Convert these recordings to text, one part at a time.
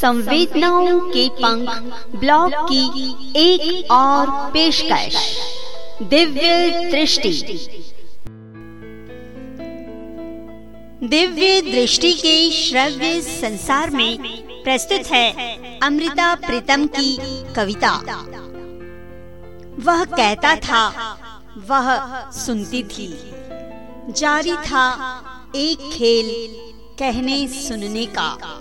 संवेदनाओं के पंख ब्लॉग की एक और पेशकश। दिव्य दृष्टि। दिव्य दृष्टि के श्रव्य संसार में प्रस्तुत है अमृता प्रीतम की कविता। वह कहता था, वह सुनती थी। जारी था एक खेल कहने सुनने का।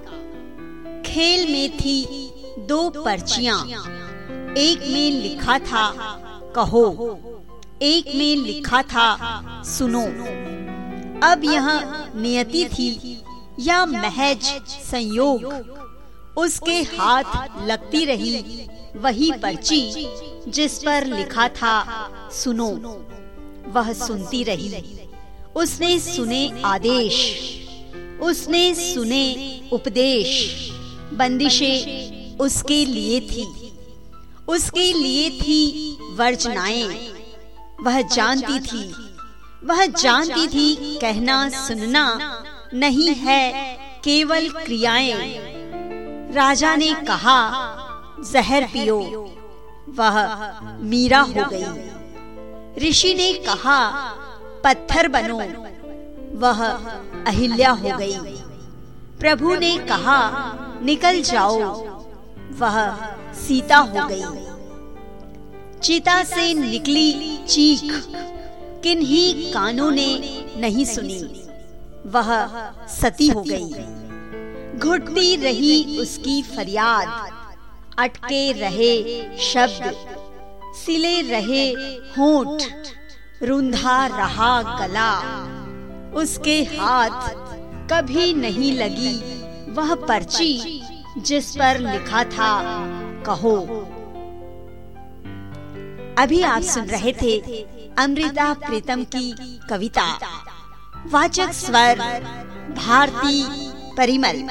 खेल में थी दो पर्चियाँ। एक में लिखा था, कहो। एक में लिखा था, सुनो। अब यह नियति थी या महज संयोग। उसके हाथ लगती रही वही पर्ची जिस पर लिखा था, सुनो। वह सुनती रही। उसने सुने आदेश। उसने सुने उपदेश। बंदिशें उसके लिए थी। उसके लिए थी वर्जनाएँ। वह जानती थी। वह जानती थी कहना सुनना नहीं है, केवल क्रियाएँ। राजा ने कहा, जहर पियो। वह मीरा हो गई। ऋषि ने कहा, पत्थर बनो। वह अहिल्या हो गई। प्रभु ने कहा निकल जाओ। वह सीता हो गई। चिता से निकली चीख। किन्हीं कानों ने नहीं सुनी। वह सती हो गई। घुटती रही उसकी फरियाद। अटके रहे शब्द। सिले रहे होठ। रुंधा रहा गला। उसके हाथ कभी नहीं लगी। वह पर्ची जिस पर लिखा था कहो। अभी आप सुन रहे थे अमृता प्रीतम की कविता। वाचक स्वर भारती परिमल।